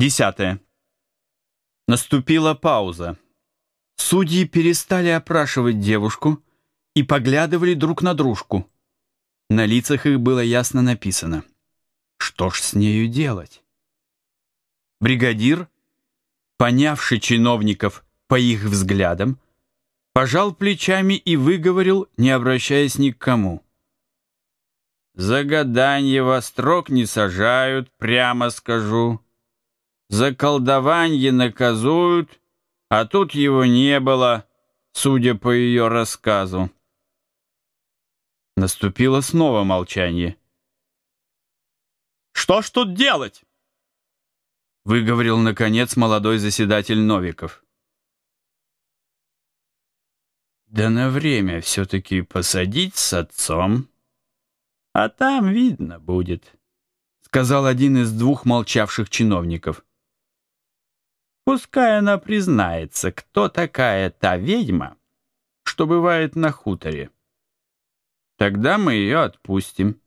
Десятое. Наступила пауза. Судьи перестали опрашивать девушку и поглядывали друг на дружку. На лицах их было ясно написано. Что ж с нею делать? Бригадир, понявший чиновников по их взглядам, пожал плечами и выговорил, не обращаясь ни к кому. «За гаданье во строк не сажают, прямо скажу. За колдованье наказуют, а тут его не было, судя по ее рассказу». Наступило снова молчание. «Что ж тут делать?» выговорил, наконец, молодой заседатель Новиков. Да на время все-таки посадить с отцом. А там видно будет, сказал один из двух молчавших чиновников. Пускай она признается, кто такая та ведьма, что бывает на хуторе. Тогда мы ее отпустим.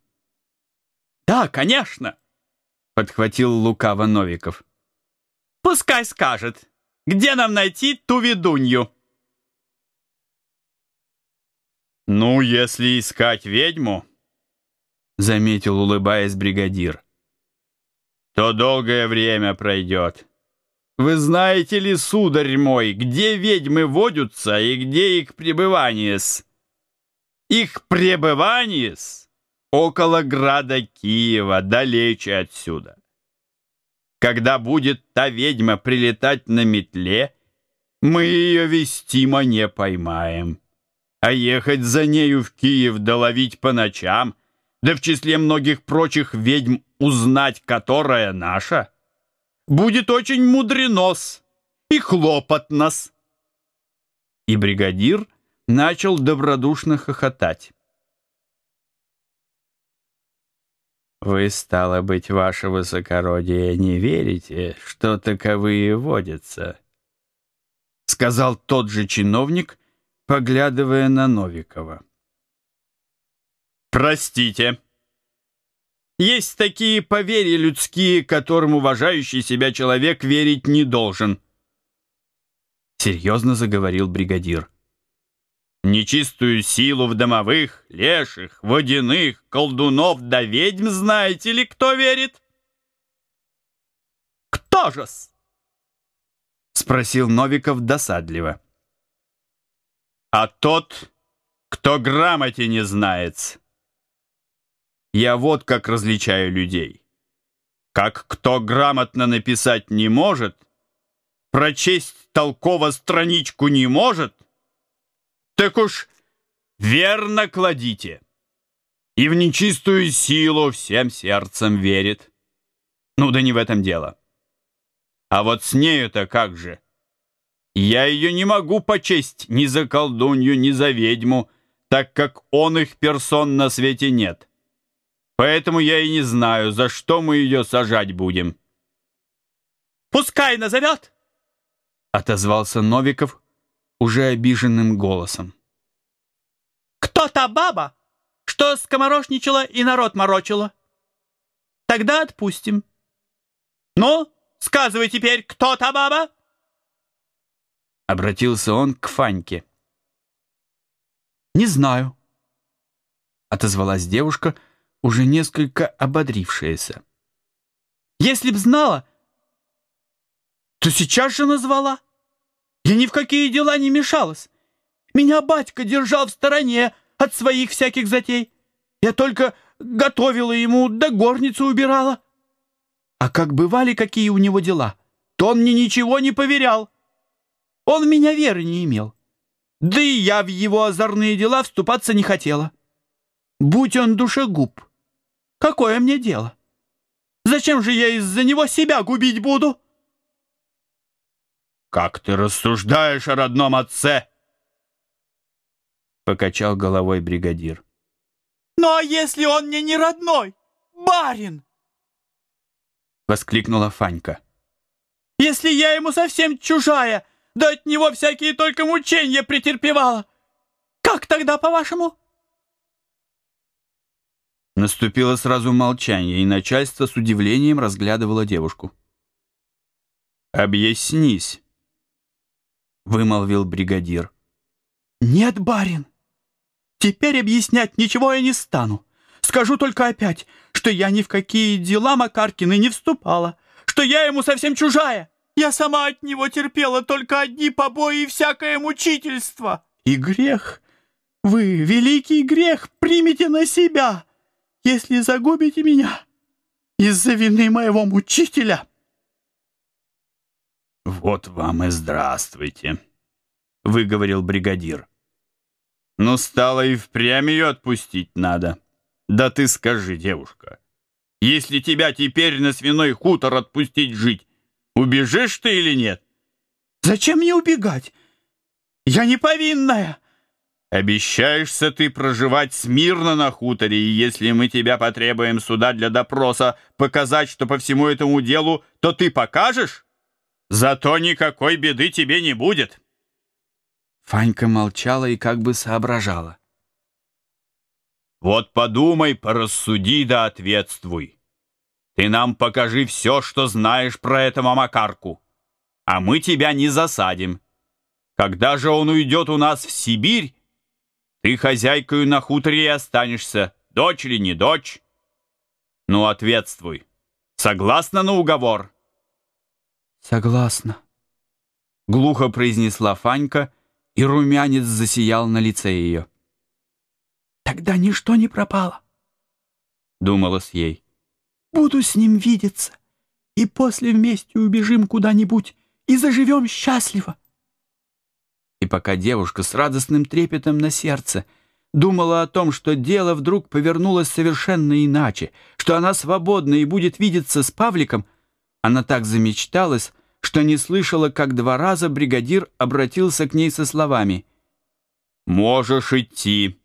Да, конечно, подхватил лукаво Новиков. Пускай скажет, где нам найти ту ведунью. «Ну, если искать ведьму», — заметил, улыбаясь бригадир, «то долгое время пройдет. Вы знаете ли, сударь мой, где ведьмы водятся и где их пребывание-с? Их пребывание-с около града Киева, далече отсюда. Когда будет та ведьма прилетать на метле, мы ее вестимо не поймаем» а ехать за нею в Киев да ловить по ночам, да в числе многих прочих ведьм узнать, которая наша, будет очень мудренос и хлопотнос. И бригадир начал добродушно хохотать. Вы, стало быть, ваше высокородие, не верите, что таковые водятся? Сказал тот же чиновник, поглядывая на Новикова. «Простите. Есть такие поверья людские, которым уважающий себя человек верить не должен», серьезно заговорил бригадир. Нечистую силу в домовых, леших, водяных, колдунов да ведьм знаете ли, кто верит? Кто же-с? Спросил Новиков досадливо а тот, кто грамоте не знает. Я вот как различаю людей. Как кто грамотно написать не может, прочесть толково страничку не может, так уж верно кладите. И в нечистую силу всем сердцем верит. Ну да не в этом дело. А вот с нею-то как же? Я ее не могу почесть ни за колдунью, ни за ведьму, так как он их персон на свете нет. Поэтому я и не знаю, за что мы ее сажать будем. «Пускай назовет!» — отозвался Новиков уже обиженным голосом. «Кто та баба, что скоморошничала и народ морочила? Тогда отпустим. Ну, сказывай теперь, кто та баба?» Обратился он к Фаньке. «Не знаю», — отозвалась девушка, уже несколько ободрившаяся. «Если б знала, то сейчас же назвала. Я ни в какие дела не мешалась. Меня батька держал в стороне от своих всяких затей. Я только готовила ему, да горницу убирала. А как бывали какие у него дела, то он мне ничего не поверял. Он меня веры не имел. Да и я в его озорные дела вступаться не хотела. Будь он душегуб, какое мне дело? Зачем же я из-за него себя губить буду? «Как ты рассуждаешь о родном отце?» Покачал головой бригадир. «Ну а если он мне не родной? Барин!» Воскликнула Фанька. «Если я ему совсем чужая, да от него всякие только мучения претерпевала. Как тогда, по-вашему?» Наступило сразу молчание, и начальство с удивлением разглядывало девушку. «Объяснись», — вымолвил бригадир. «Нет, барин, теперь объяснять ничего я не стану. Скажу только опять, что я ни в какие дела Макаркины не вступала, что я ему совсем чужая. Я сама от него терпела только одни побои и всякое мучительство. И грех, вы, великий грех, примите на себя, если загубите меня из-за вины моего мучителя». «Вот вам и здравствуйте», — выговорил бригадир. «Ну, стало и впрямь ее отпустить надо. Да ты скажи, девушка, если тебя теперь на свиной хутор отпустить жить, убежишь ты или нет?» «Зачем мне убегать? Я не повинная!» Обещаешься ты проживать смирно на хуторе, и если мы тебя потребуем сюда для допроса показать, что по всему этому делу, то ты покажешь? Зато никакой беды тебе не будет. Фанька молчала и как бы соображала. Вот подумай, порассуди да ответствуй. Ты нам покажи все, что знаешь про этого Макарку, а мы тебя не засадим. Когда же он уйдет у нас в Сибирь, ты хозяйкою на хуторе и останешься, дочь или не дочь? Ну, ответствуй. Согласна на уговор? «Согласна», — глухо произнесла Фанька, и румянец засиял на лице ее. «Тогда ничто не пропало», — думалось ей. «Буду с ним видеться, и после вместе убежим куда-нибудь и заживем счастливо». И пока девушка с радостным трепетом на сердце думала о том, что дело вдруг повернулось совершенно иначе, что она свободна и будет видеться с Павликом, она так замечталась, что не слышала, как два раза бригадир обратился к ней со словами «Можешь идти».